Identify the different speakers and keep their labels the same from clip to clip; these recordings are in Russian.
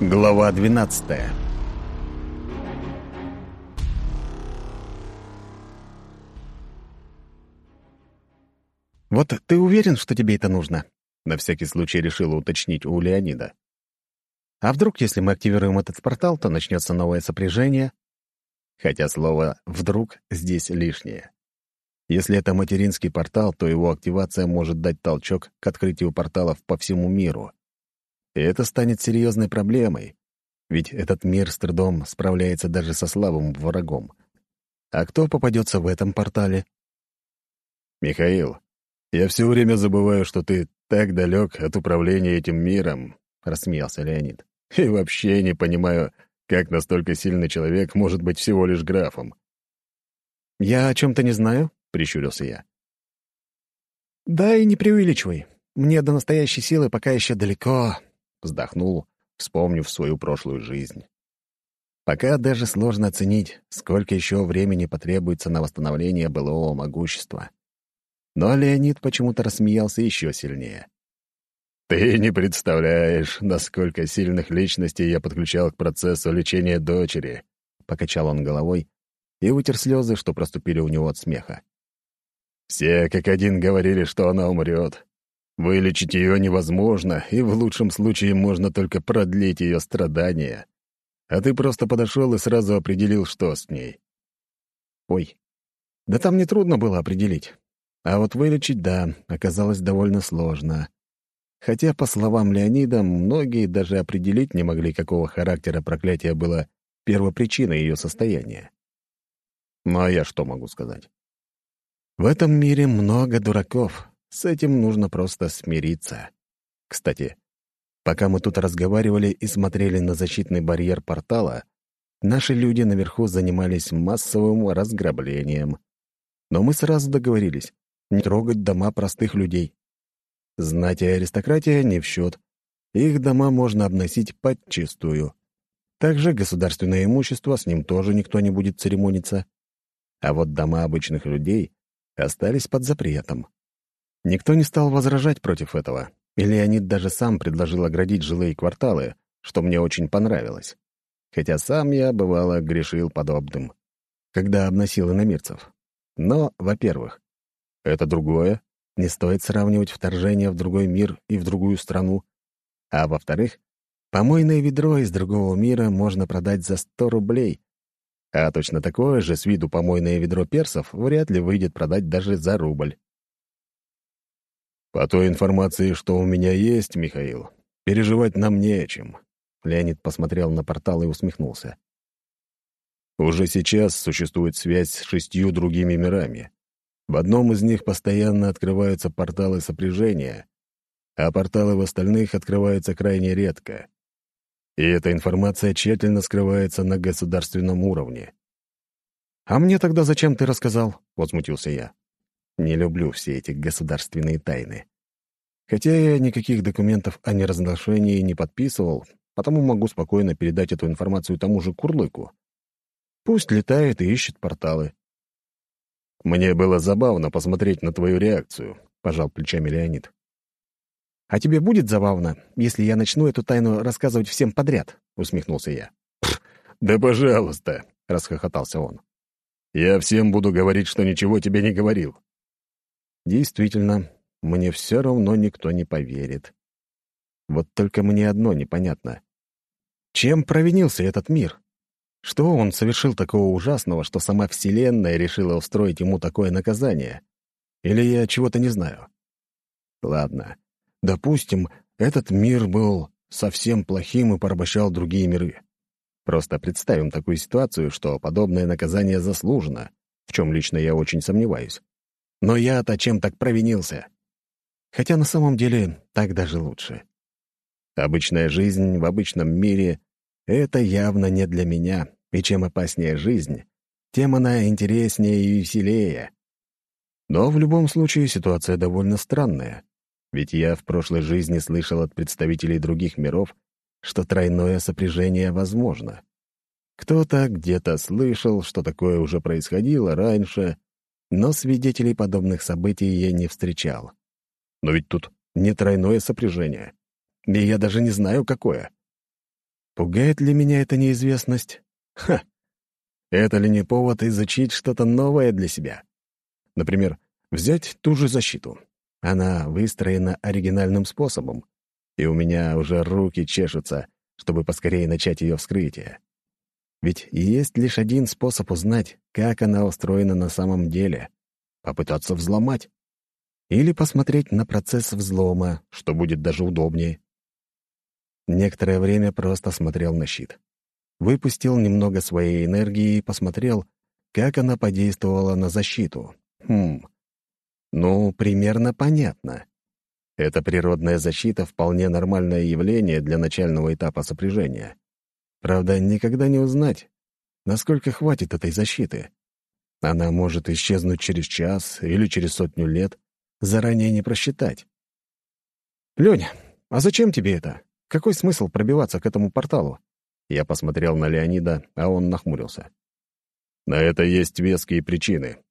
Speaker 1: Глава 12 «Вот ты уверен, что тебе это нужно?» На всякий случай решила уточнить у Леонида. «А вдруг, если мы активируем этот портал, то начнется новое сопряжение?» Хотя слово «вдруг» здесь лишнее. Если это материнский портал, то его активация может дать толчок к открытию порталов по всему миру. И это станет серьезной проблемой, ведь этот мир с трудом справляется даже со слабым врагом. А кто попадется в этом портале?
Speaker 2: «Михаил, я все время забываю, что ты так далек от управления этим миром», — рассмеялся Леонид. «И вообще не понимаю, как настолько сильный человек может быть всего лишь графом».
Speaker 1: «Я о чем-то не знаю?» — прищурился я. «Да и не преувеличивай. Мне до настоящей силы пока еще далеко», Вздохнул, вспомнив свою прошлую жизнь. Пока даже сложно оценить, сколько еще времени потребуется на восстановление былого могущества. Но Леонид почему-то рассмеялся еще сильнее.
Speaker 2: «Ты не представляешь, насколько сильных личностей я подключал к процессу лечения дочери», — покачал он головой и вытер слезы, что проступили у него от смеха. «Все как один говорили, что она умрет, Вылечить ее невозможно, и в лучшем случае можно только продлить ее страдания. А ты просто подошел и сразу определил, что с ней.
Speaker 1: Ой, да там нетрудно было определить. А вот вылечить, да, оказалось довольно сложно. Хотя, по словам Леонида, многие даже определить не могли, какого характера проклятия было первопричиной ее состояния. Ну а я что могу сказать? В этом мире много дураков, с этим нужно просто смириться. Кстати, пока мы тут разговаривали и смотрели на защитный барьер портала, наши люди наверху занимались массовым разграблением. Но мы сразу договорились не трогать дома простых людей. Знать и аристократия не в счет. Их дома можно обносить подчистую. Также государственное имущество, с ним тоже никто не будет церемониться. А вот дома обычных людей остались под запретом. Никто не стал возражать против этого, и Леонид даже сам предложил оградить жилые кварталы, что мне очень понравилось. Хотя сам я, бывало, грешил подобным, когда обносил иномирцев. Но, во-первых, это другое, не стоит сравнивать вторжение в другой мир и в другую страну. А во-вторых, помойное ведро из другого мира можно продать за 100 рублей, а точно такое же с виду помойное ведро персов вряд ли выйдет продать даже за рубль.
Speaker 2: «По той информации, что у меня есть, Михаил, переживать нам не о чем».
Speaker 1: Леонид посмотрел на портал и усмехнулся.
Speaker 2: «Уже сейчас существует связь с шестью другими мирами. В одном из них постоянно открываются порталы сопряжения, а порталы в остальных открываются крайне редко. И эта информация тщательно скрывается на государственном уровне.
Speaker 1: «А мне тогда зачем ты рассказал?» — возмутился я. Не люблю все эти государственные тайны. Хотя я никаких документов о неразглашении не подписывал, потому могу спокойно передать эту информацию тому же Курлыку. Пусть летает и ищет порталы.
Speaker 2: «Мне было забавно посмотреть на твою реакцию», — пожал плечами Леонид.
Speaker 1: «А тебе будет забавно, если я начну эту тайну рассказывать всем подряд?» — усмехнулся я.
Speaker 2: «Да пожалуйста», — расхохотался он. «Я всем буду говорить, что ничего тебе не говорил.
Speaker 1: Действительно, мне все равно никто не поверит. Вот только мне одно непонятно. Чем провинился этот мир? Что он совершил такого ужасного, что сама Вселенная решила устроить ему такое наказание? Или я чего-то не знаю? Ладно, допустим, этот мир был совсем плохим и порабощал другие миры. Просто представим такую ситуацию, что подобное наказание заслужено, в чем лично я очень сомневаюсь. Но я-то чем так провинился? Хотя на самом деле так даже лучше. Обычная жизнь в обычном мире — это явно не для меня, и чем опаснее жизнь, тем она интереснее и веселее. Но в любом случае ситуация довольно странная, ведь я в прошлой жизни слышал от представителей других миров, что тройное сопряжение возможно. Кто-то где-то слышал, что такое уже происходило раньше, но свидетелей подобных событий я не встречал. Но ведь тут не тройное сопряжение. И я даже не знаю, какое. Пугает ли меня эта неизвестность? Ха! Это ли не повод изучить что-то новое для себя? Например, взять ту же защиту. Она выстроена оригинальным способом, и у меня уже руки чешутся, чтобы поскорее начать ее вскрытие. Ведь есть лишь один способ узнать, как она устроена на самом деле — попытаться взломать. Или посмотреть на процесс взлома, что будет даже удобнее. Некоторое время просто смотрел на щит. Выпустил немного своей энергии и посмотрел, как она подействовала на защиту. Хм. Ну, примерно понятно. Эта природная защита — вполне нормальное явление для начального этапа сопряжения. Правда, никогда не узнать, насколько хватит этой защиты. Она может исчезнуть через час или через сотню лет, заранее не просчитать. «Лёня, а зачем тебе это? Какой смысл пробиваться к этому порталу?» Я посмотрел на Леонида, а он нахмурился.
Speaker 2: «На это есть веские причины».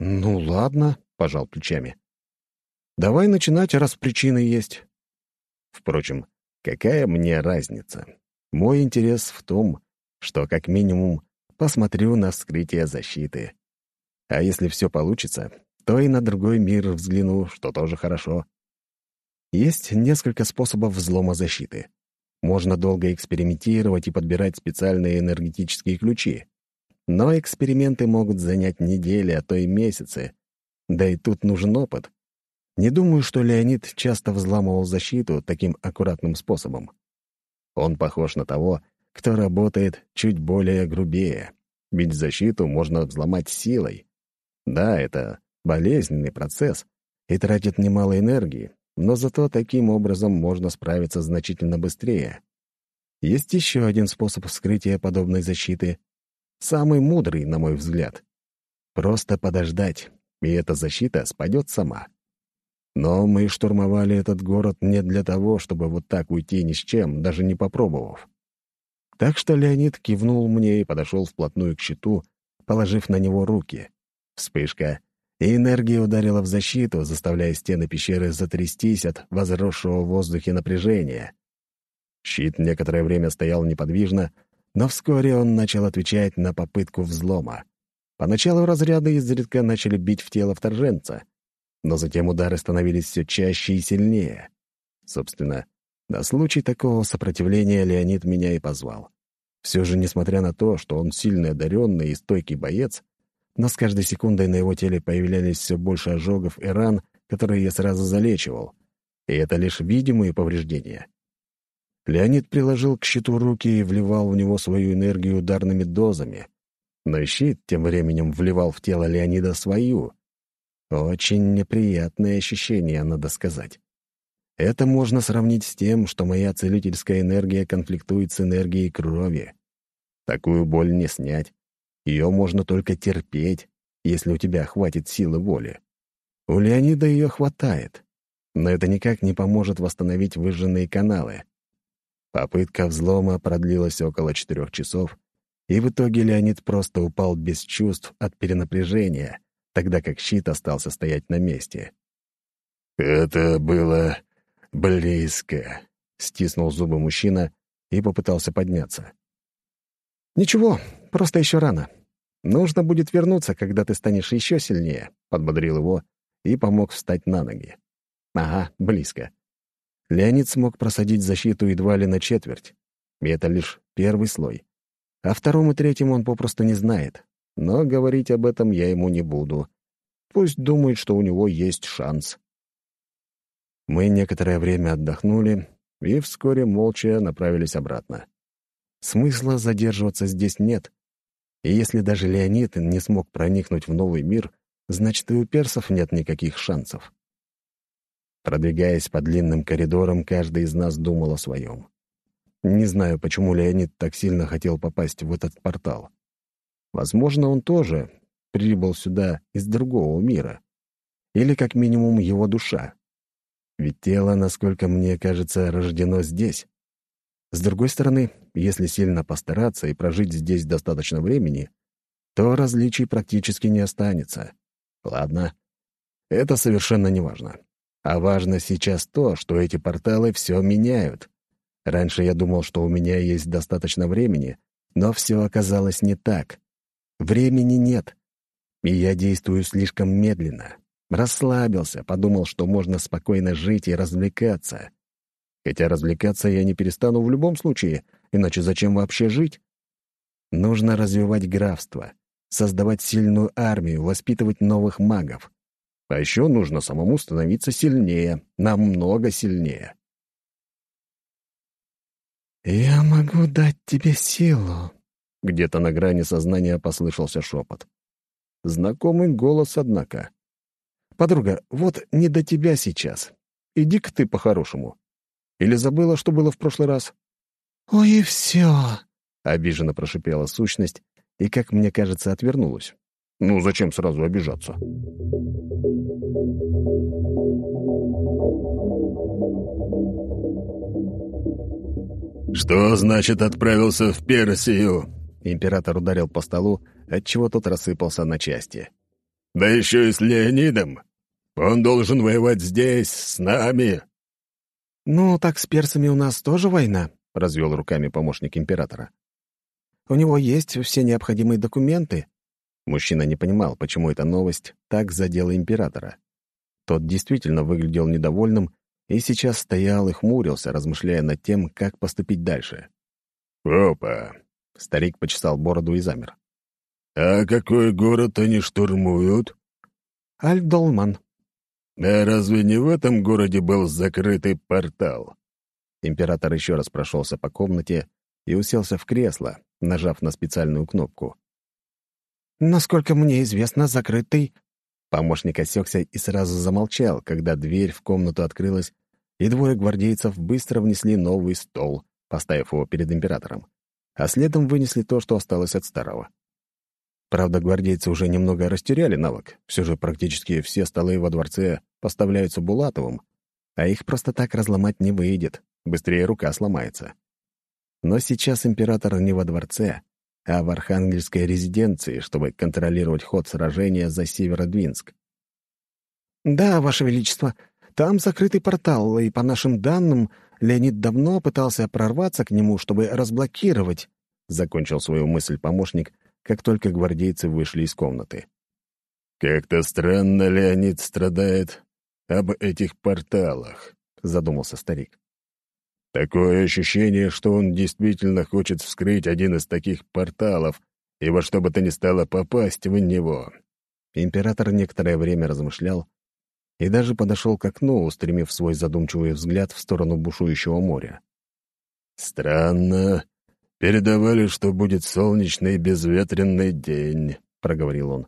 Speaker 1: «Ну ладно», — пожал плечами. «Давай начинать, раз причины есть».
Speaker 2: Впрочем, какая мне разница? Мой интерес в том, что, как минимум, посмотрю на вскрытие защиты. А если все получится, то и на другой мир взгляну, что тоже хорошо. Есть несколько способов взлома защиты. Можно долго экспериментировать и подбирать специальные энергетические ключи. Но эксперименты могут занять недели, а то и месяцы. Да и тут нужен опыт. Не думаю, что Леонид часто взламывал защиту таким аккуратным способом. Он похож на того, кто работает чуть более грубее, ведь защиту можно взломать силой. Да, это болезненный процесс и тратит немало энергии, но зато таким образом можно справиться значительно быстрее. Есть еще один способ вскрытия подобной защиты, самый мудрый, на мой взгляд. Просто подождать, и эта защита спадет сама. Но мы штурмовали этот город не для того, чтобы вот так уйти ни с чем, даже не попробовав. Так что Леонид кивнул мне и подошел вплотную к щиту, положив на него руки. Вспышка, и энергия ударила в защиту, заставляя стены пещеры затрястись от возросшего в воздухе напряжения. Щит некоторое время стоял неподвижно, но вскоре он начал отвечать на попытку взлома. Поначалу разряды изредка начали бить в тело вторженца — но затем удары становились все чаще и сильнее. Собственно, на случай такого сопротивления Леонид меня и позвал. Все же, несмотря на то, что он сильный одаренный и стойкий боец, но с каждой секундой на его теле появлялись все больше ожогов и ран, которые я сразу залечивал. И это лишь видимые повреждения. Леонид приложил к щиту руки и вливал в него свою энергию ударными дозами. Но щит тем временем вливал в тело Леонида свою — очень неприятное ощущение, надо сказать. Это можно сравнить с тем, что моя целительская энергия конфликтует с энергией крови. Такую боль не снять. Ее можно только терпеть, если у тебя хватит силы воли. У Леонида ее хватает, но это никак не поможет восстановить выжженные каналы. Попытка взлома продлилась около четырех часов, и в итоге Леонид просто упал без чувств от перенапряжения, тогда как щит остался стоять на месте. «Это было близко», — стиснул зубы мужчина и попытался подняться.
Speaker 1: «Ничего, просто еще рано. Нужно будет вернуться, когда ты станешь еще сильнее», — подбодрил его и помог встать на ноги. «Ага, близко». Леонид смог просадить защиту едва ли на четверть. И это лишь первый слой. О втором и третьем он попросту не знает, но говорить об этом я ему не буду. Пусть думает, что у него есть шанс. Мы некоторое время отдохнули и вскоре молча направились обратно. Смысла задерживаться здесь нет. И если даже Леонид не смог проникнуть в новый мир, значит, и у персов нет никаких шансов. Продвигаясь по длинным коридорам, каждый из нас думал о своем. Не знаю, почему Леонид так сильно хотел попасть в этот портал. Возможно, он тоже прибыл сюда из другого мира. Или, как минимум, его душа. Ведь тело, насколько мне кажется, рождено здесь. С другой стороны, если сильно постараться и прожить здесь достаточно времени, то различий практически не останется. Ладно, это совершенно не важно. А важно сейчас то, что эти порталы все меняют. Раньше я думал, что у меня есть достаточно времени, но все оказалось не так. Времени нет, и я действую слишком медленно. Расслабился, подумал, что можно спокойно жить и развлекаться. Хотя развлекаться я не перестану в любом случае, иначе зачем вообще жить? Нужно развивать графство, создавать сильную армию, воспитывать новых магов. А еще нужно самому становиться сильнее, намного сильнее. «Я могу дать тебе силу», — где-то на грани сознания послышался шепот. Знакомый голос, однако. «Подруга, вот не до тебя сейчас. Иди-ка ты по-хорошему. Или забыла, что было в прошлый раз?»
Speaker 3: «Ой, и все!»
Speaker 1: — обиженно прошипела сущность и, как мне кажется, отвернулась. «Ну, зачем сразу обижаться?»
Speaker 2: «Что значит отправился в Персию?»
Speaker 1: Император ударил по столу, отчего тот рассыпался на части.
Speaker 2: «Да еще и с Леонидом! Он должен воевать здесь, с нами!»
Speaker 3: «Ну, так с персами у нас тоже война», — развел руками помощник императора. «У него есть все необходимые документы».
Speaker 1: Мужчина не понимал, почему эта новость так задела императора. Тот действительно выглядел недовольным и сейчас стоял и хмурился, размышляя над тем, как поступить дальше.
Speaker 2: «Опа!»
Speaker 1: — старик почесал бороду и замер.
Speaker 2: «А какой город они штурмуют?»
Speaker 3: «Альдолман».
Speaker 2: «А разве не в этом городе был закрытый портал?»
Speaker 1: Император еще раз прошелся по комнате и уселся в кресло, нажав на специальную кнопку.
Speaker 3: «Насколько мне известно, закрытый
Speaker 1: Помощник осекся и сразу замолчал, когда дверь в комнату открылась, и двое гвардейцев быстро внесли новый стол, поставив его перед императором, а следом вынесли то, что осталось от старого. Правда, гвардейцы уже немного растеряли навык, все же практически все столы во дворце поставляются Булатовым, а их просто так разломать не выйдет, быстрее рука сломается. Но сейчас император не во дворце, а в Архангельской резиденции, чтобы контролировать ход сражения за Северодвинск.
Speaker 3: «Да, Ваше Величество, там закрытый портал, и, по нашим данным, Леонид давно пытался прорваться к нему, чтобы разблокировать», — закончил свою мысль помощник, как только гвардейцы вышли из комнаты.
Speaker 2: «Как-то странно Леонид страдает об этих порталах», — задумался старик. Такое ощущение, что он действительно хочет вскрыть один из таких порталов и во что бы то ни стало попасть в него.
Speaker 1: Император некоторое время размышлял и даже подошел к окну, устремив свой задумчивый взгляд в сторону бушующего моря.
Speaker 2: «Странно. Передавали, что будет солнечный безветренный день», — проговорил он.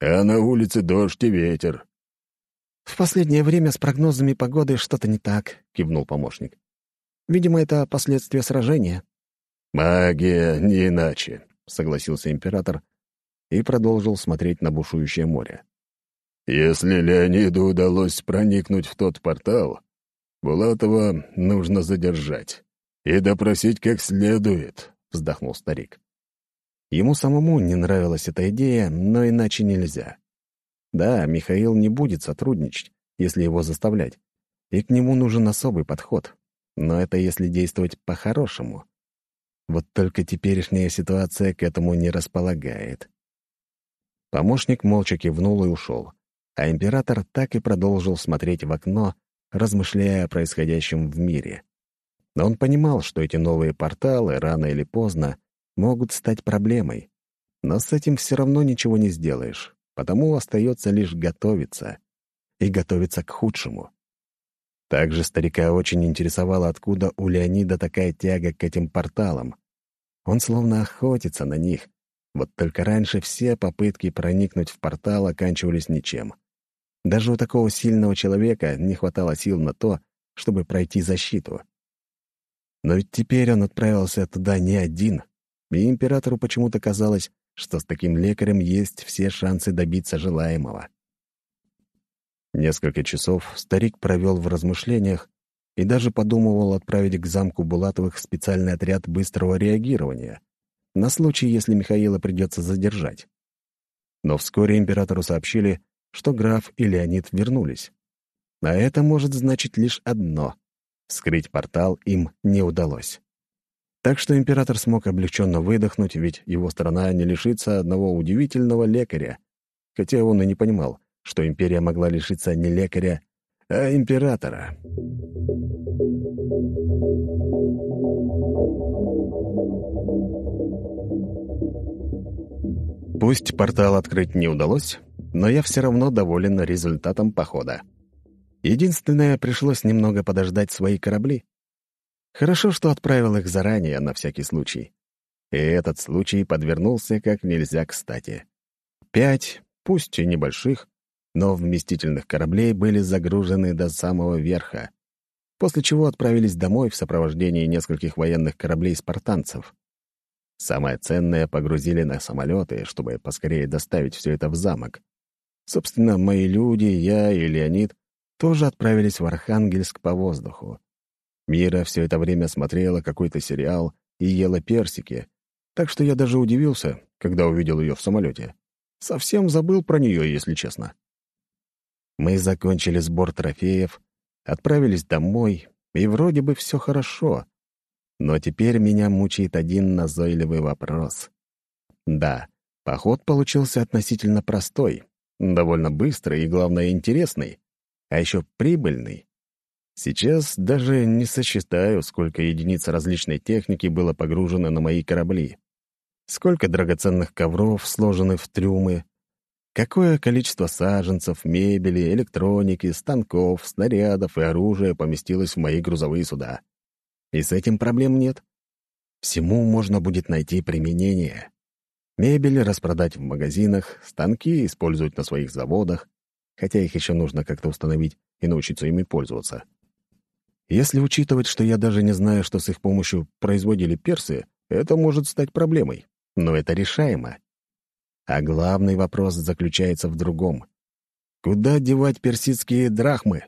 Speaker 2: «А на улице дождь и ветер».
Speaker 3: «В последнее время с прогнозами погоды что-то не так», — кивнул помощник. Видимо, это последствия сражения».
Speaker 2: «Магия не иначе», — согласился император
Speaker 1: и продолжил смотреть на бушующее море.
Speaker 2: «Если Леониду удалось проникнуть в тот портал, Булатова нужно задержать и допросить как следует», — вздохнул старик.
Speaker 1: Ему самому не нравилась эта идея, но иначе нельзя. Да, Михаил не будет сотрудничать, если его заставлять, и к нему нужен особый подход, но это если действовать по-хорошему. Вот только теперешняя ситуация к этому не располагает. Помощник молча кивнул и ушел, а император так и продолжил смотреть в окно, размышляя о происходящем в мире. Но он понимал, что эти новые порталы рано или поздно могут стать проблемой. Но с этим все равно ничего не сделаешь, потому остается лишь готовиться. И готовиться к худшему. Также старика очень интересовало, откуда у Леонида такая тяга к этим порталам. Он словно охотится на них. Вот только раньше все попытки проникнуть в портал оканчивались ничем. Даже у такого сильного человека не хватало сил на то, чтобы пройти защиту. Но ведь теперь он отправился туда не один, и императору почему-то казалось, что с таким лекарем есть все шансы добиться желаемого. Несколько часов старик провел в размышлениях и даже подумывал отправить к замку Булатовых специальный отряд быстрого реагирования на случай, если Михаила придется задержать. Но вскоре императору сообщили, что граф и Леонид вернулись. А это может значить лишь одно. Вскрыть портал им не удалось. Так что император смог облегченно выдохнуть, ведь его страна не лишится одного удивительного лекаря, хотя он и не понимал, что империя могла лишиться не лекаря, а императора. Пусть портал открыть не удалось, но я все равно доволен результатом похода. Единственное, пришлось немного подождать свои корабли. Хорошо, что отправил их заранее, на всякий случай. И этот случай подвернулся как нельзя кстати. Пять, пусть и небольших, но вместительных кораблей были загружены до самого верха, после чего отправились домой в сопровождении нескольких военных кораблей спартанцев. Самое ценное погрузили на самолеты, чтобы поскорее доставить все это в замок. Собственно, мои люди, я и Леонид тоже отправились в Архангельск по воздуху. Мира все это время смотрела какой-то сериал и ела персики, так что я даже удивился, когда увидел ее в самолете. Совсем забыл про нее, если честно. Мы закончили сбор трофеев, отправились домой, и вроде бы все хорошо. Но теперь меня мучает один назойливый вопрос. Да, поход получился относительно простой, довольно быстрый и, главное, интересный, а еще прибыльный. Сейчас даже не сосчитаю, сколько единиц различной техники было погружено на мои корабли. Сколько драгоценных ковров сложены в трюмы, какое количество саженцев, мебели, электроники, станков, снарядов и оружия поместилось в мои грузовые суда. И с этим проблем нет. Всему можно будет найти применение. Мебель распродать в магазинах, станки использовать на своих заводах, хотя их еще нужно как-то установить и научиться ими пользоваться. Если учитывать, что я даже не знаю, что с их помощью производили персы, это может стать проблемой. Но это решаемо. А главный вопрос заключается в другом. Куда девать персидские драхмы?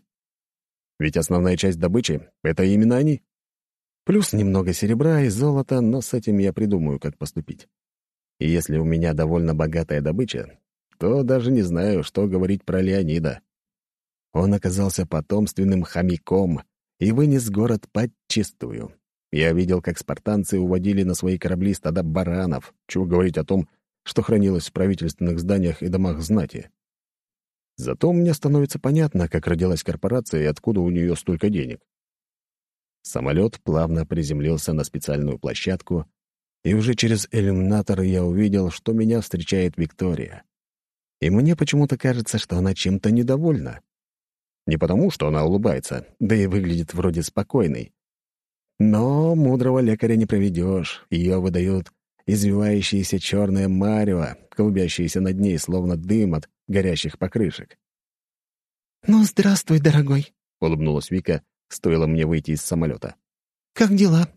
Speaker 1: Ведь основная часть добычи — это именно они. Плюс немного серебра и золота, но с этим я придумаю, как поступить. И если у меня довольно богатая добыча, то даже не знаю, что говорить про Леонида. Он оказался потомственным хомяком и вынес город подчистую. Я видел, как спартанцы уводили на свои корабли стада баранов, чего говорить о том, что хранилось в правительственных зданиях и домах знати. Зато мне становится понятно, как родилась корпорация и откуда у нее столько денег. Самолет плавно приземлился на специальную площадку, и уже через иллюминатор я увидел, что меня встречает Виктория. И мне почему-то кажется, что она чем-то недовольна. Не потому, что она улыбается, да и выглядит вроде спокойной. Но мудрого лекаря не проведешь, ее выдают извивающееся черное марево, клубящееся над ней, словно дым от горящих покрышек.
Speaker 3: «Ну, здравствуй, дорогой», —
Speaker 1: улыбнулась Вика, стоило мне выйти из самолета.
Speaker 3: «Как дела?»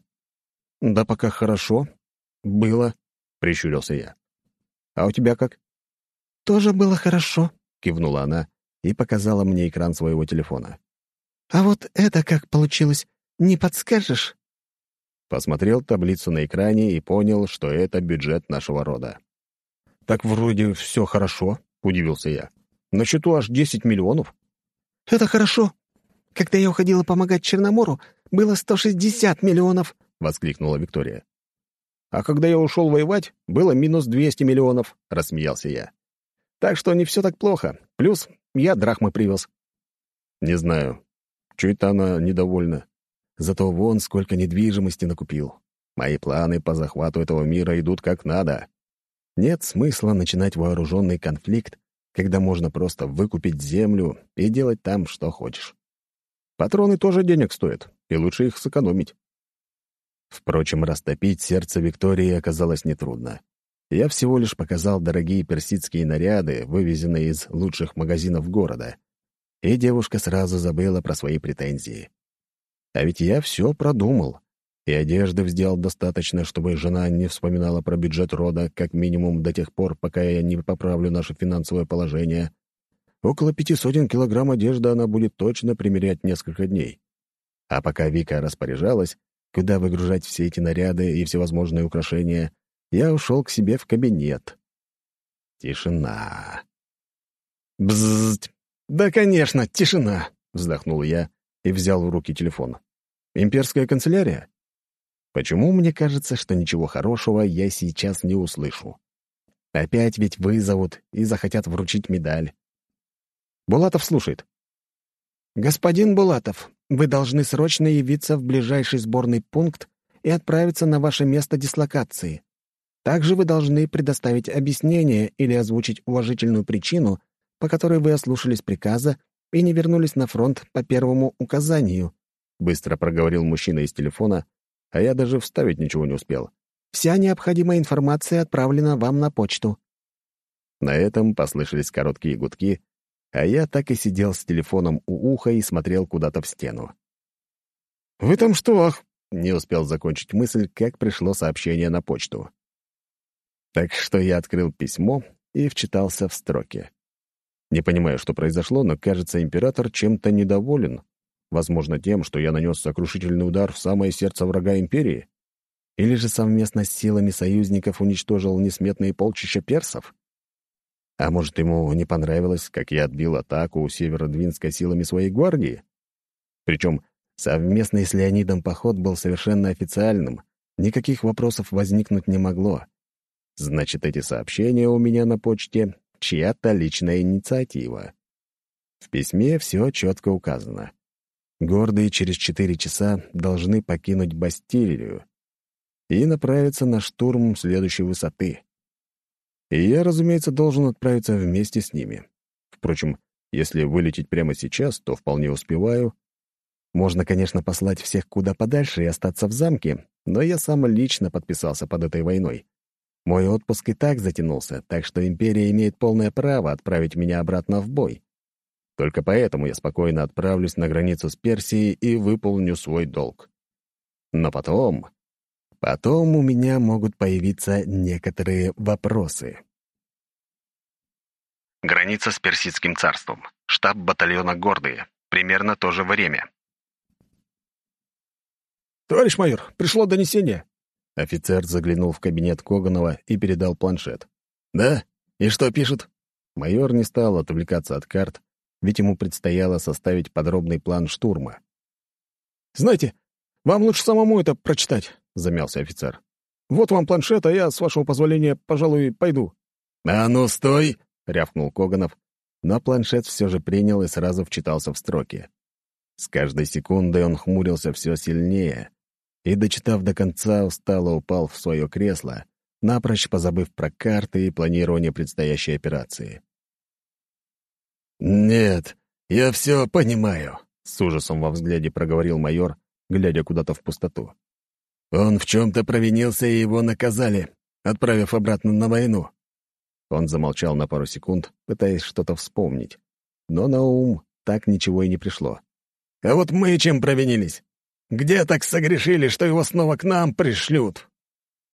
Speaker 1: «Да пока хорошо. Было», — прищурился я. «А у тебя как?»
Speaker 3: «Тоже было хорошо», —
Speaker 1: кивнула она и показала мне экран своего телефона.
Speaker 3: «А вот это как получилось, не подскажешь?»
Speaker 1: Посмотрел таблицу на экране и понял, что это бюджет нашего рода. «Так вроде все хорошо», — удивился я. «На счету аж 10 миллионов».
Speaker 3: «Это хорошо. Когда я уходила помогать Черномору, было 160 миллионов», — воскликнула Виктория.
Speaker 1: «А когда я ушел воевать, было минус 200 миллионов», — рассмеялся я. «Так что не все так плохо. Плюс я драхмы привез». «Не знаю. Чуть это она недовольна. Зато вон сколько недвижимости накупил. Мои планы по захвату этого мира идут как надо. Нет смысла начинать вооруженный конфликт, когда можно просто выкупить землю и делать там, что хочешь. Патроны тоже денег стоят, и лучше их сэкономить. Впрочем, растопить сердце Виктории оказалось нетрудно. Я всего лишь показал дорогие персидские наряды, вывезенные из лучших магазинов города. И девушка сразу забыла про свои претензии. А ведь я все продумал. И одежды сделал достаточно, чтобы жена не вспоминала про бюджет рода как минимум до тех пор, пока я не поправлю наше финансовое положение. Около пяти сотен килограмм одежды она будет точно примерять несколько дней. А пока Вика распоряжалась, куда выгружать все эти наряды и всевозможные украшения, я ушел к себе в кабинет. Тишина. «Бзззть! Да, конечно, тишина!» — вздохнул я и взял в руки телефон. Имперская канцелярия? Почему мне кажется, что ничего хорошего я сейчас не услышу? Опять ведь вызовут и захотят вручить медаль. Булатов слушает. «Господин Булатов, вы должны срочно явиться в ближайший сборный пункт и отправиться на ваше место дислокации. Также вы должны предоставить объяснение или озвучить уважительную причину, по которой вы ослушались приказа и не вернулись на фронт по первому указанию», — быстро проговорил мужчина из телефона, а я даже вставить ничего не успел. «Вся необходимая информация отправлена вам на почту». На этом послышались короткие гудки, а я так и сидел с телефоном у уха и смотрел куда-то в стену. «Вы там что, ах?» — не успел закончить мысль, как пришло сообщение на почту. Так что я открыл письмо и вчитался в строки. Не понимаю, что произошло, но, кажется, император чем-то недоволен. Возможно, тем, что я нанес сокрушительный удар в самое сердце врага империи. Или же совместно с силами союзников уничтожил несметные полчища персов? А может, ему не понравилось, как я отбил атаку у Северодвинска силами своей гвардии? Причем совместный с Леонидом поход был совершенно официальным, никаких вопросов возникнуть не могло. Значит, эти сообщения у меня на почте — чья-то личная инициатива. В письме все четко указано. Гордые через четыре часа должны покинуть Бастилию и направиться на штурм следующей высоты. И я, разумеется, должен отправиться вместе с ними. Впрочем, если вылететь прямо сейчас, то вполне успеваю. Можно, конечно, послать всех куда подальше и остаться в замке, но я сам лично подписался под этой войной. Мой отпуск и так затянулся, так что Империя имеет полное право отправить меня обратно в бой. Только поэтому я спокойно отправлюсь на границу с Персией и выполню свой долг. Но потом... Потом у меня могут появиться некоторые вопросы.
Speaker 4: Граница с Персидским царством. Штаб батальона «Гордые». Примерно то же время.
Speaker 3: «Товарищ майор, пришло донесение»,
Speaker 1: Офицер заглянул в кабинет Коганова и передал планшет. «Да? И что пишет?» Майор не стал отвлекаться от карт, ведь ему предстояло составить подробный план штурма.
Speaker 3: «Знаете, вам лучше самому это прочитать», — замялся офицер. «Вот вам планшет, а я, с вашего позволения, пожалуй, пойду».
Speaker 1: «А ну, стой!» — рявкнул Коганов, но планшет все же принял и сразу вчитался в строки. С каждой секундой он хмурился все сильнее, и, дочитав до конца, устало упал в свое кресло, напрочь позабыв про карты и планирование предстоящей операции. «Нет, я все понимаю», — с ужасом во взгляде проговорил майор, глядя куда-то в пустоту. «Он в чем-то провинился, и его наказали, отправив обратно на войну». Он замолчал на пару секунд, пытаясь что-то вспомнить. Но на ум так ничего и не пришло. «А вот мы чем провинились? Где так согрешили, что его снова к нам пришлют?»